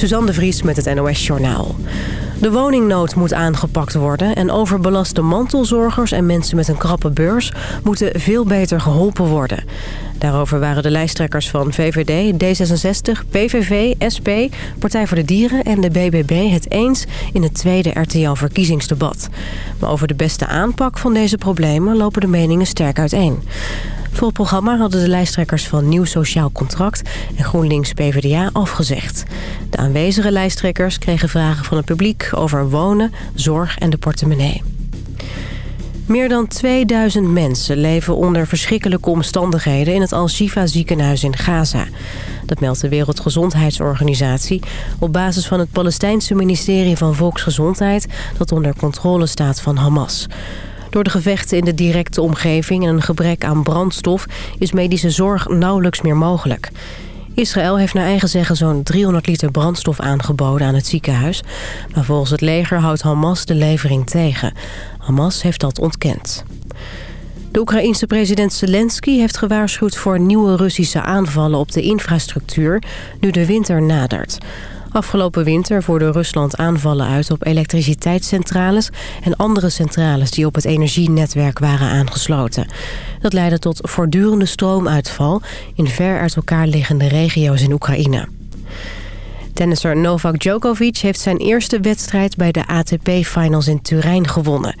Suzanne de Vries met het NOS Journaal. De woningnood moet aangepakt worden en overbelaste mantelzorgers en mensen met een krappe beurs moeten veel beter geholpen worden. Daarover waren de lijsttrekkers van VVD, D66, PVV, SP, Partij voor de Dieren en de BBB het eens in het tweede RTL-verkiezingsdebat. Maar over de beste aanpak van deze problemen lopen de meningen sterk uiteen. Voor het programma hadden de lijsttrekkers van Nieuw Sociaal Contract en GroenLinks PvdA afgezegd. De aanwezige lijsttrekkers kregen vragen van het publiek over wonen, zorg en de portemonnee. Meer dan 2000 mensen leven onder verschrikkelijke omstandigheden in het Al-Shifa ziekenhuis in Gaza. Dat meldt de Wereldgezondheidsorganisatie op basis van het Palestijnse ministerie van Volksgezondheid dat onder controle staat van Hamas. Door de gevechten in de directe omgeving en een gebrek aan brandstof... is medische zorg nauwelijks meer mogelijk. Israël heeft naar eigen zeggen zo'n 300 liter brandstof aangeboden aan het ziekenhuis. Maar volgens het leger houdt Hamas de levering tegen. Hamas heeft dat ontkend. De Oekraïense president Zelensky heeft gewaarschuwd voor nieuwe Russische aanvallen op de infrastructuur... nu de winter nadert. Afgelopen winter voerde Rusland aanvallen uit op elektriciteitscentrales... en andere centrales die op het energienetwerk waren aangesloten. Dat leidde tot voortdurende stroomuitval... in ver uit elkaar liggende regio's in Oekraïne. Tennisser Novak Djokovic heeft zijn eerste wedstrijd... bij de ATP-finals in Turijn gewonnen...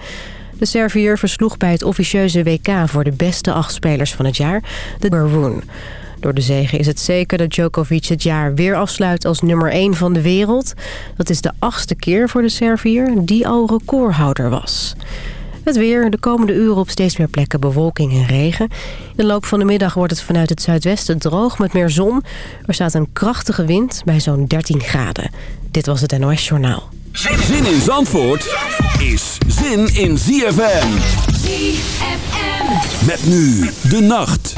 De servier versloeg bij het officieuze WK voor de beste acht spelers van het jaar de Baroon. Door de zege is het zeker dat Djokovic het jaar weer afsluit als nummer 1 van de wereld. Dat is de achtste keer voor de Servier, die al recordhouder was. Het weer, de komende uren op steeds meer plekken bewolking en regen. In de loop van de middag wordt het vanuit het zuidwesten droog met meer zon. Er staat een krachtige wind bij zo'n 13 graden. Dit was het NOS Journaal. Zin in Zandvoort is zin in ZFM. ZFM. Met nu de nacht.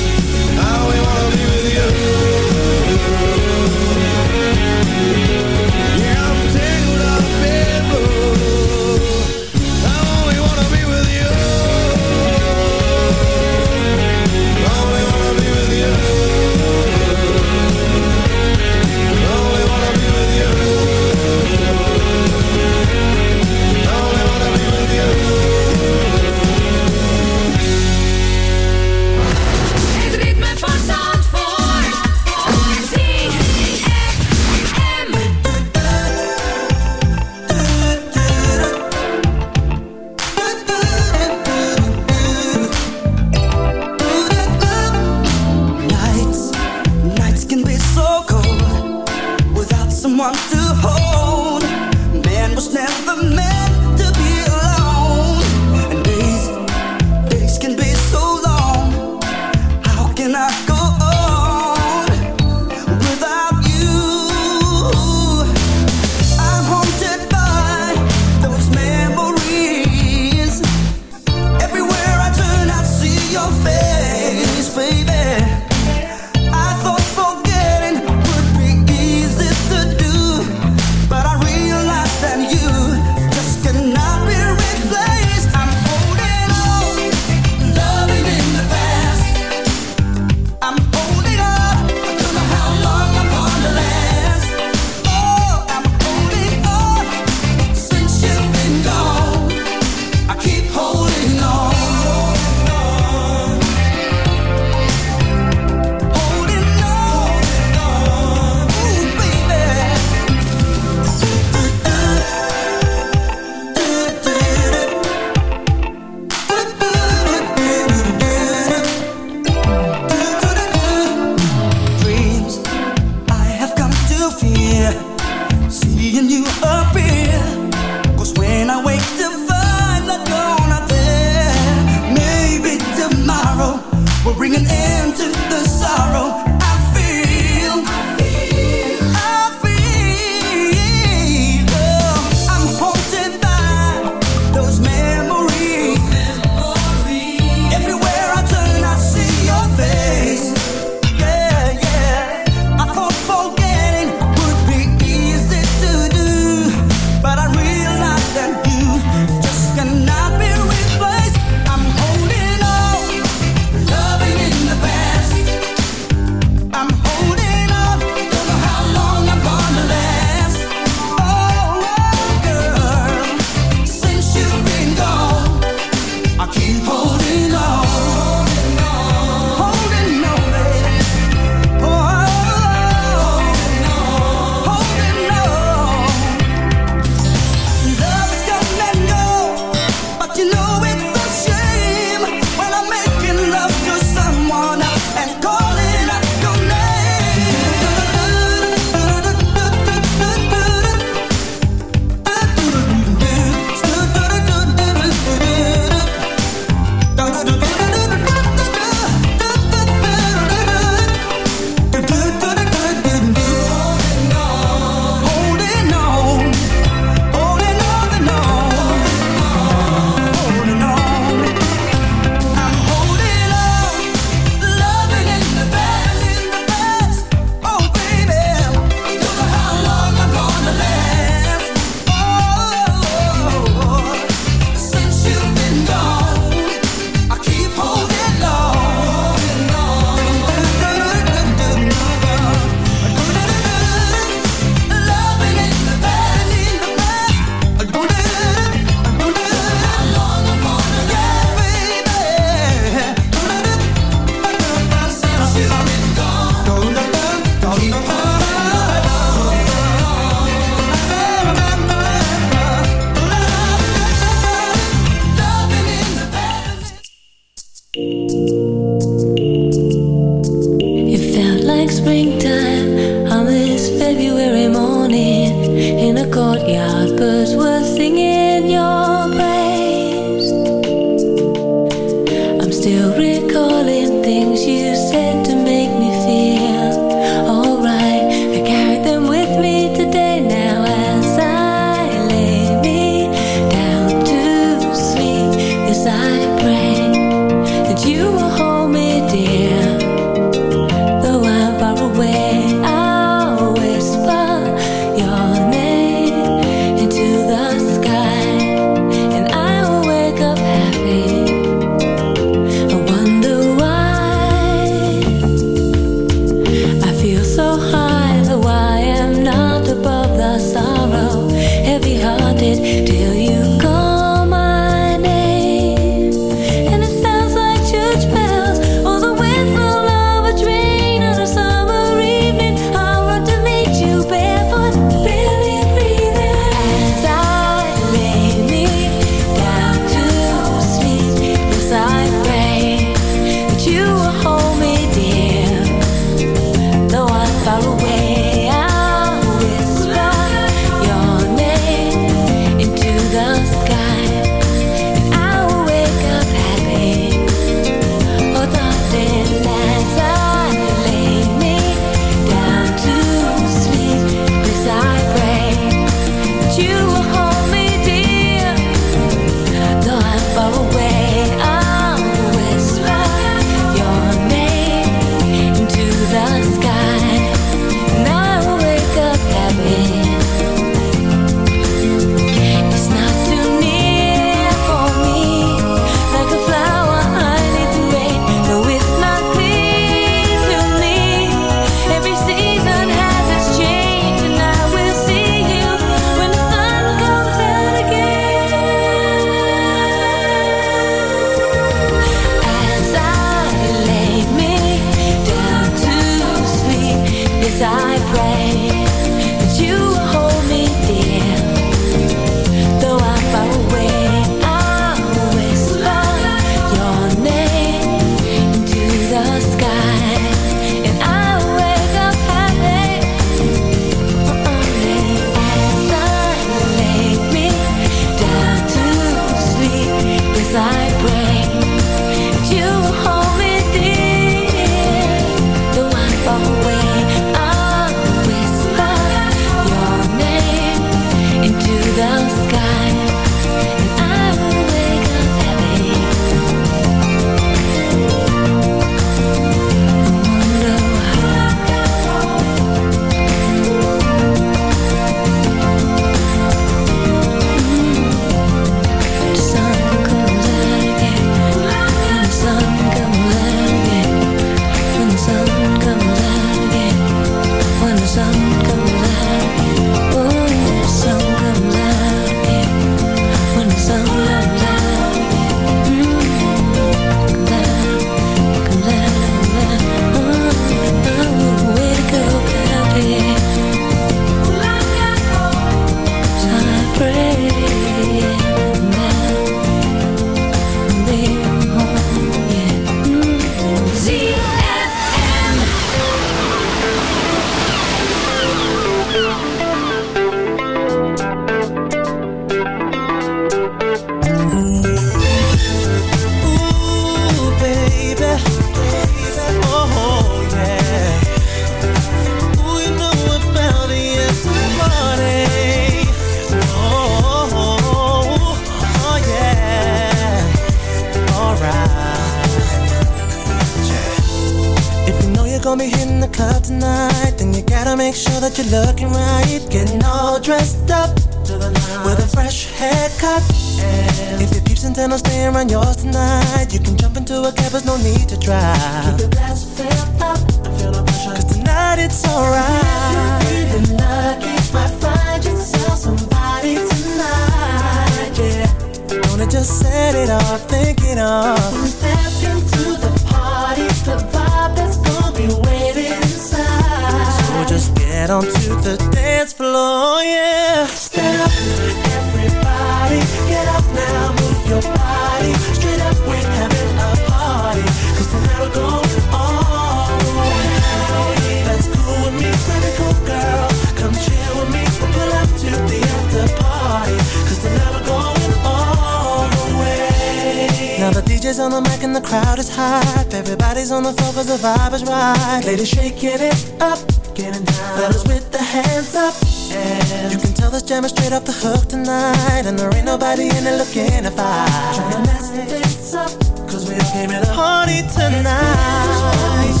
Ladies shaking it up, getting down. Fellas with the hands up. And you can tell this jam is straight off the hook tonight. And there ain't nobody in it looking to fight. Trying to mess this up, 'cause we all came here to party tonight. It's Everybody's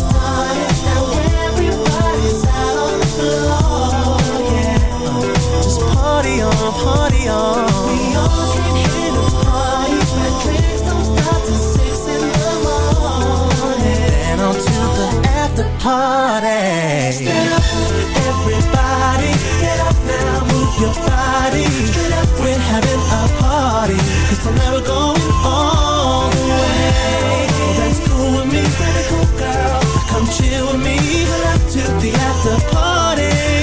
out on the floor, yeah. Just party on, party on. We all came. the party. Stand up, everybody. Get up now, move your body. Stand up, we're having a party. Cause I'm never going all the way. Oh, that's cool with me, that's cool girl. Come chill with me. Get up to the after party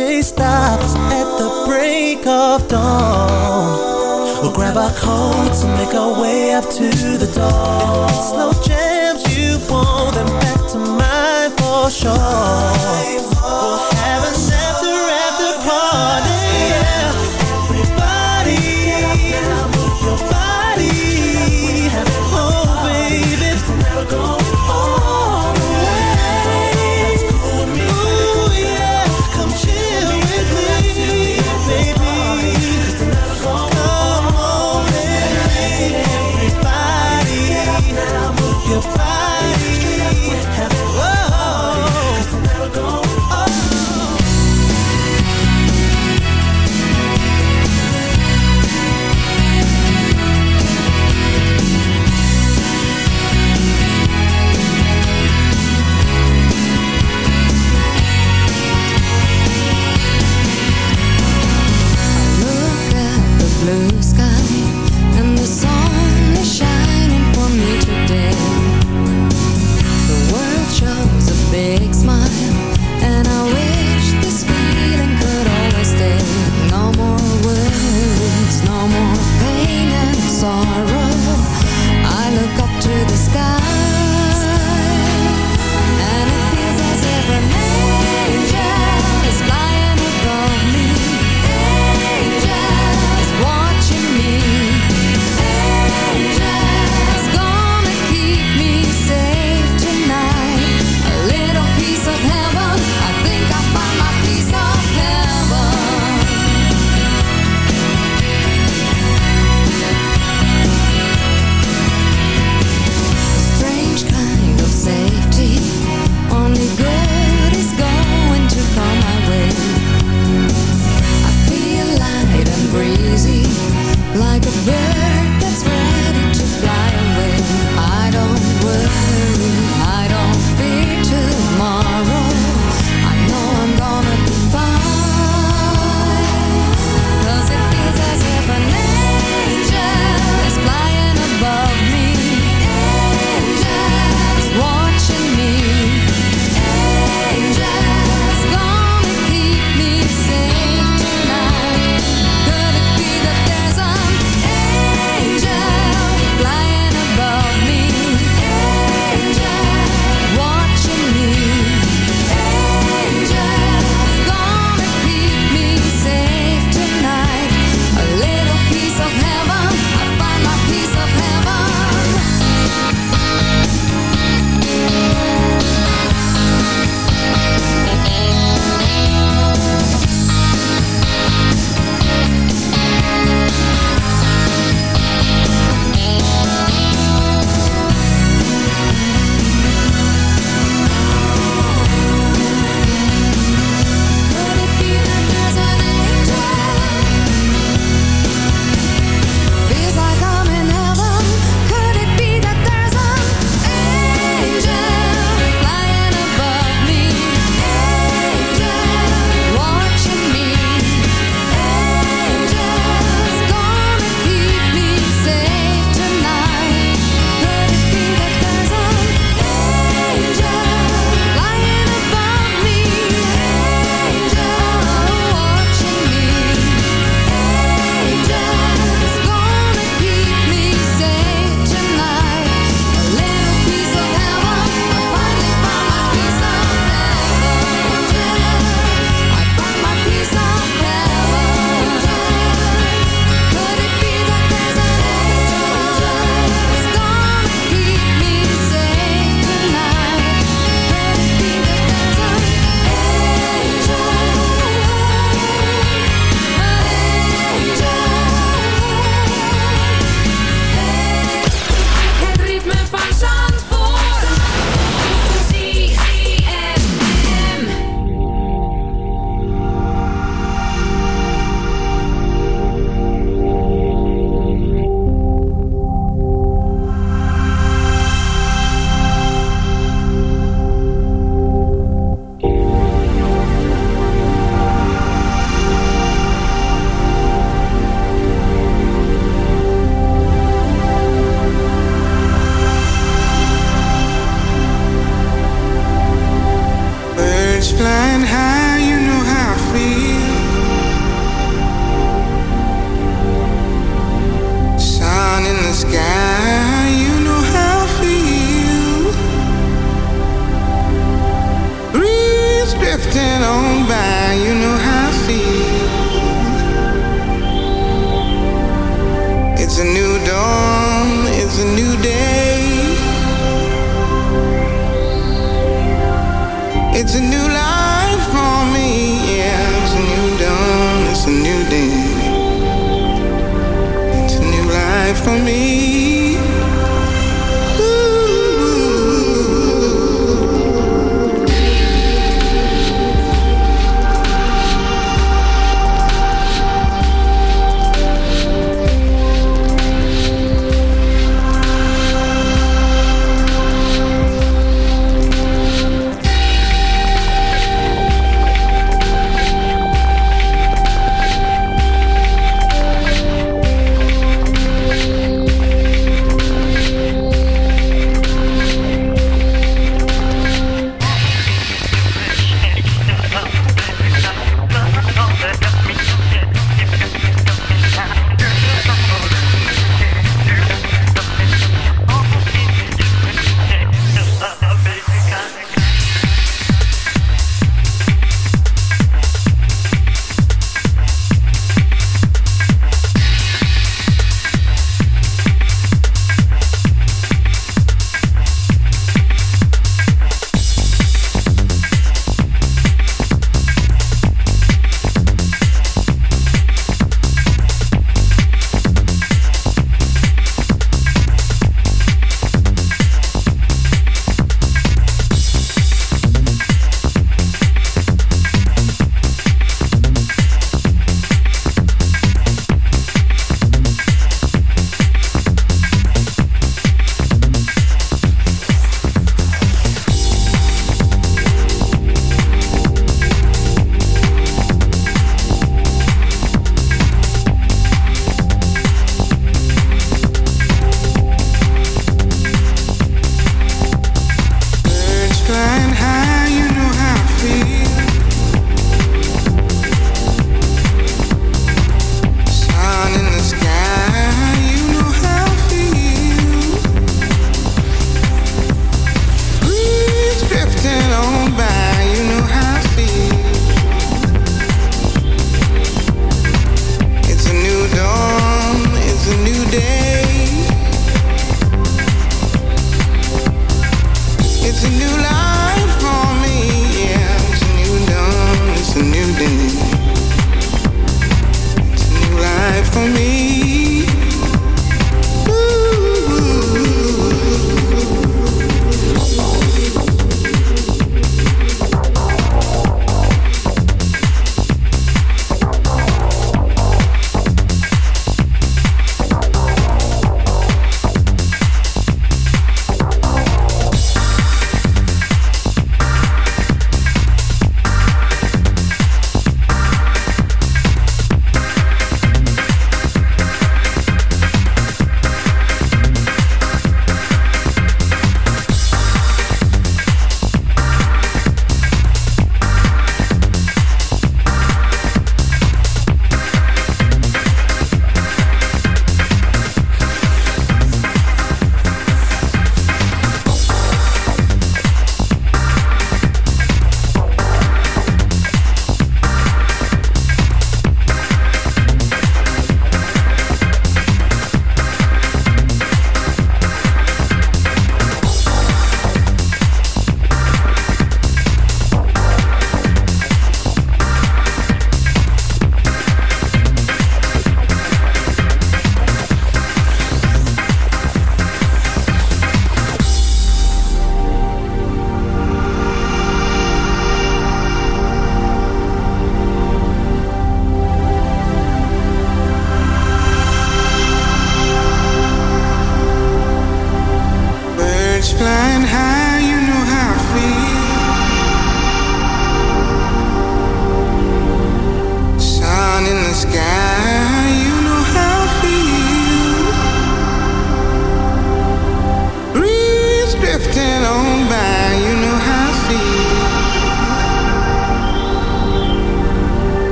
DJ stops at the break of dawn. We'll grab our coats and make our way up to the door. It's Slow jams, you want them back to mine for sure. We'll have an after after party.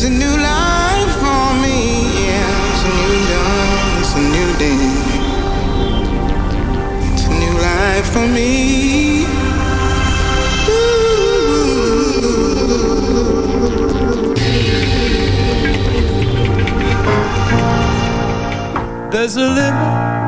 It's a new life for me, It's a new it's a new day. It's a new life for me. There's a limit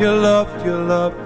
your love, your love.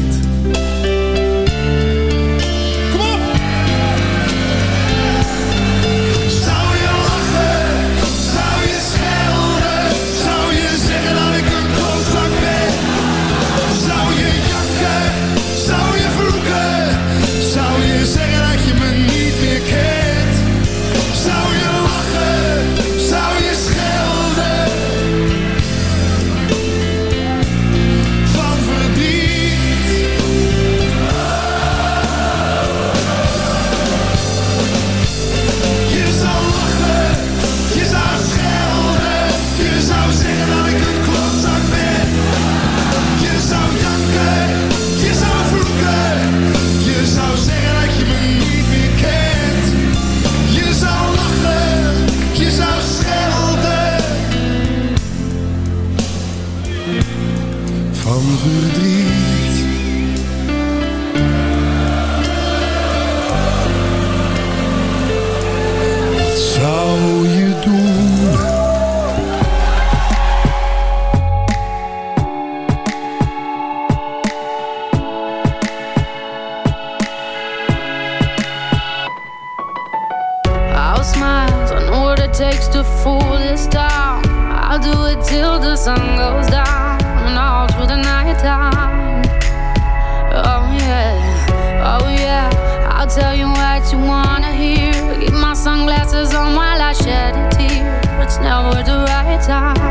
time.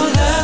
your love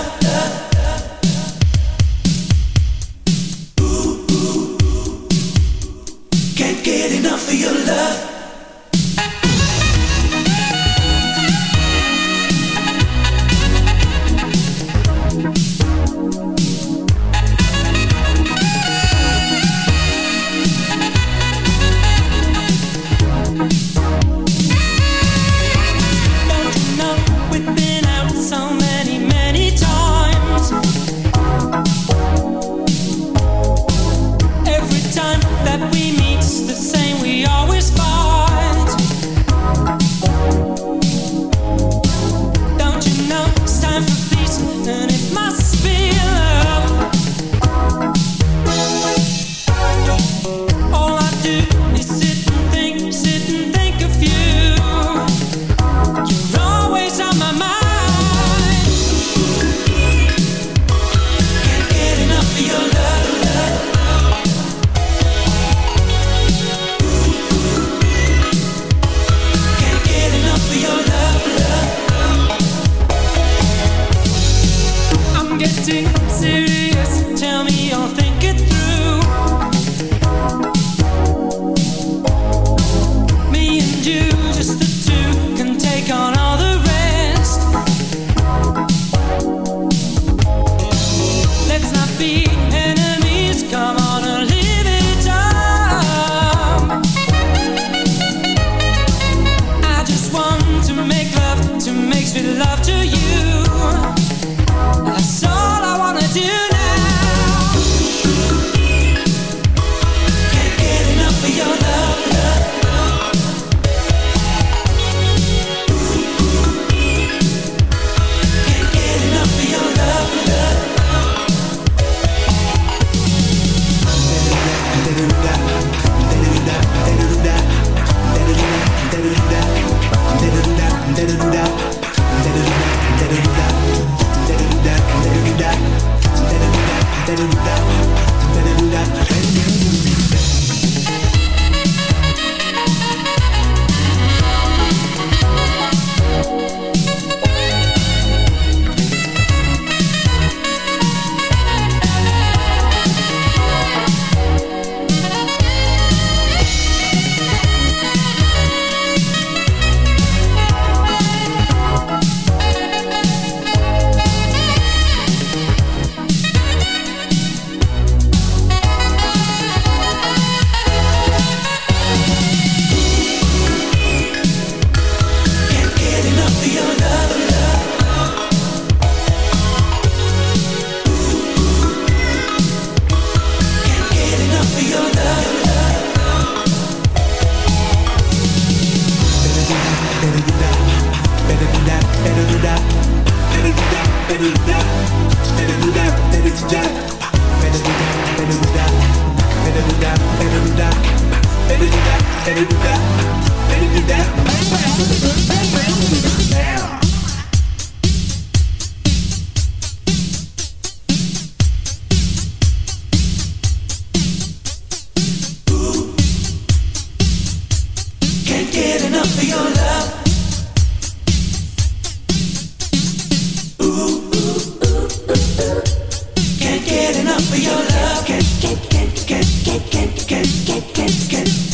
Can't get enough of your love. Can't, can't, can't, can't, can't, can't, can't, can't, can't.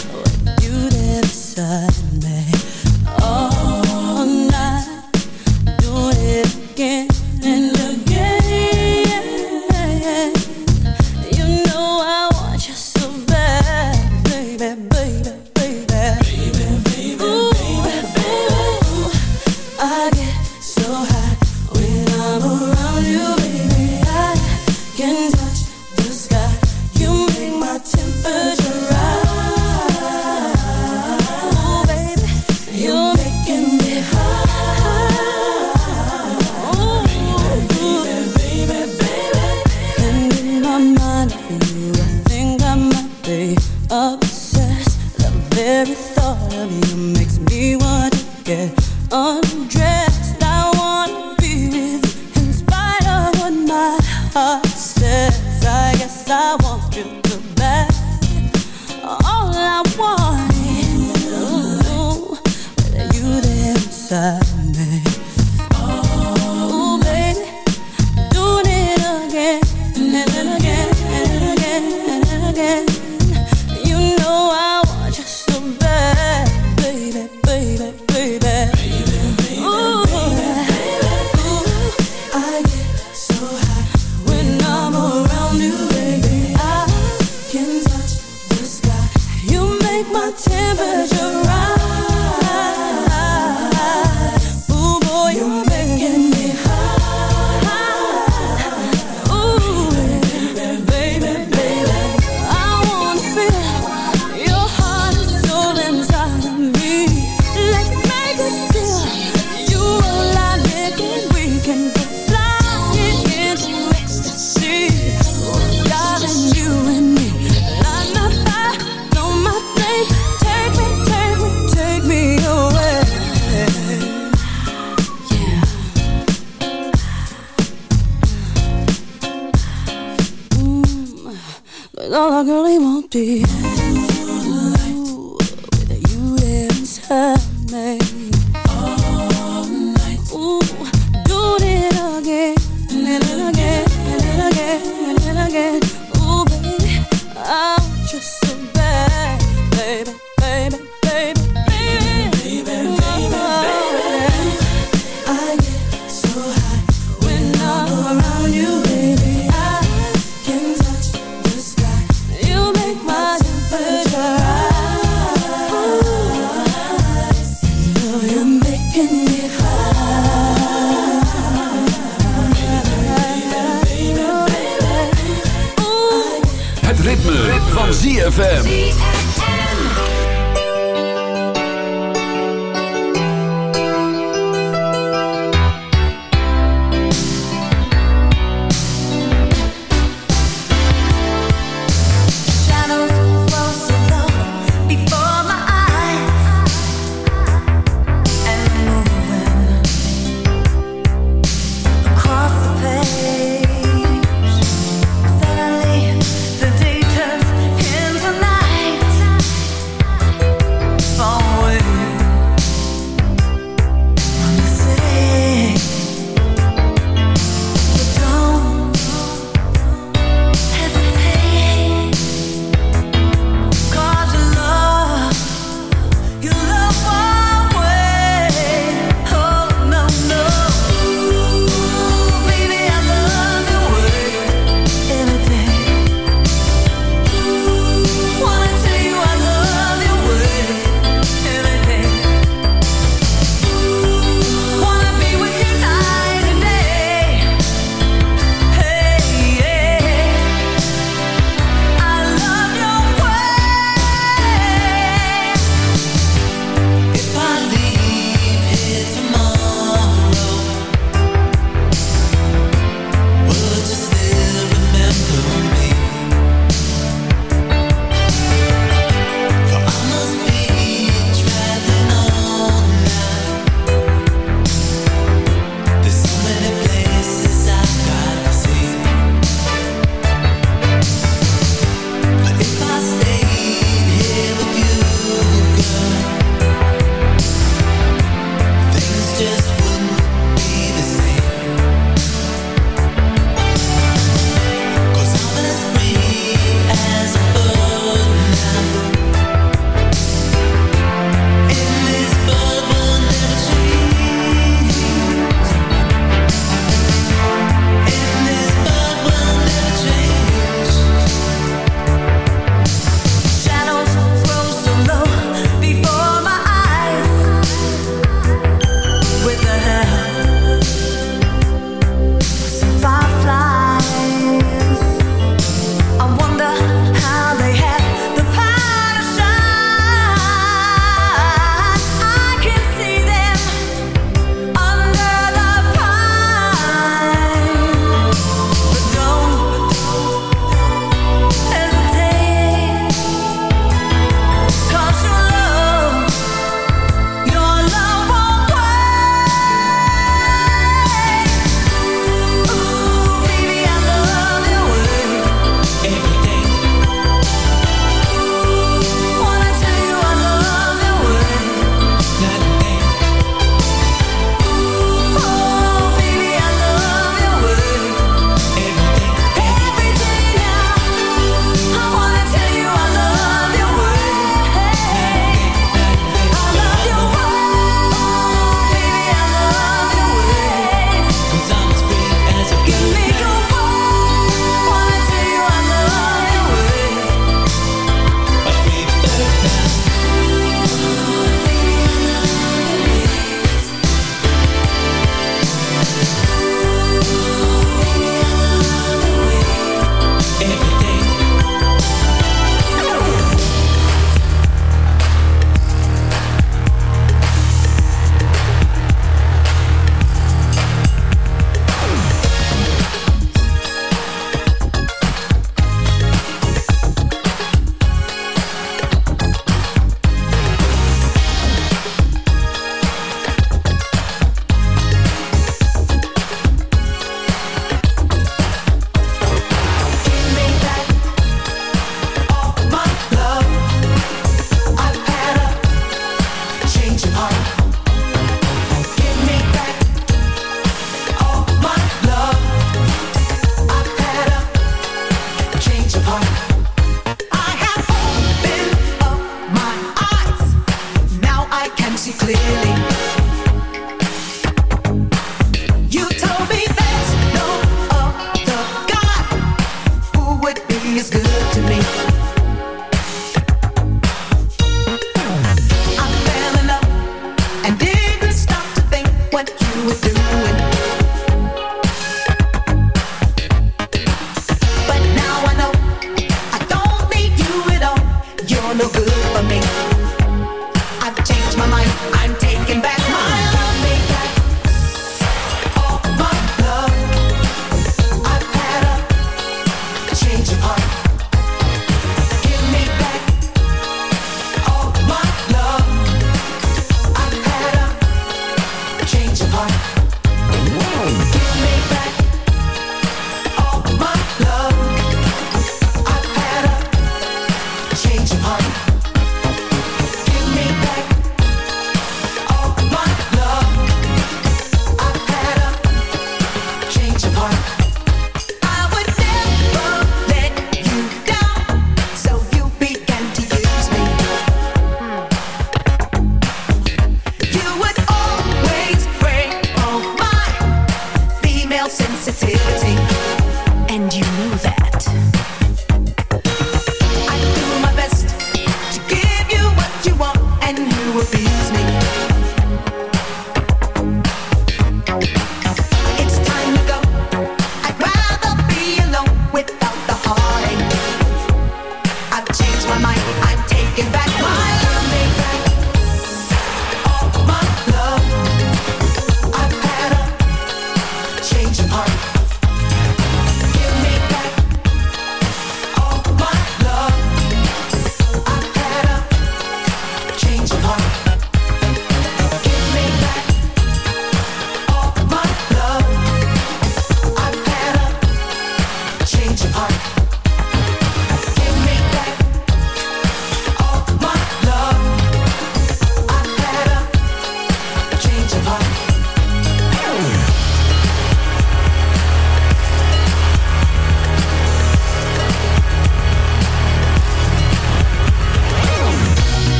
take my temperature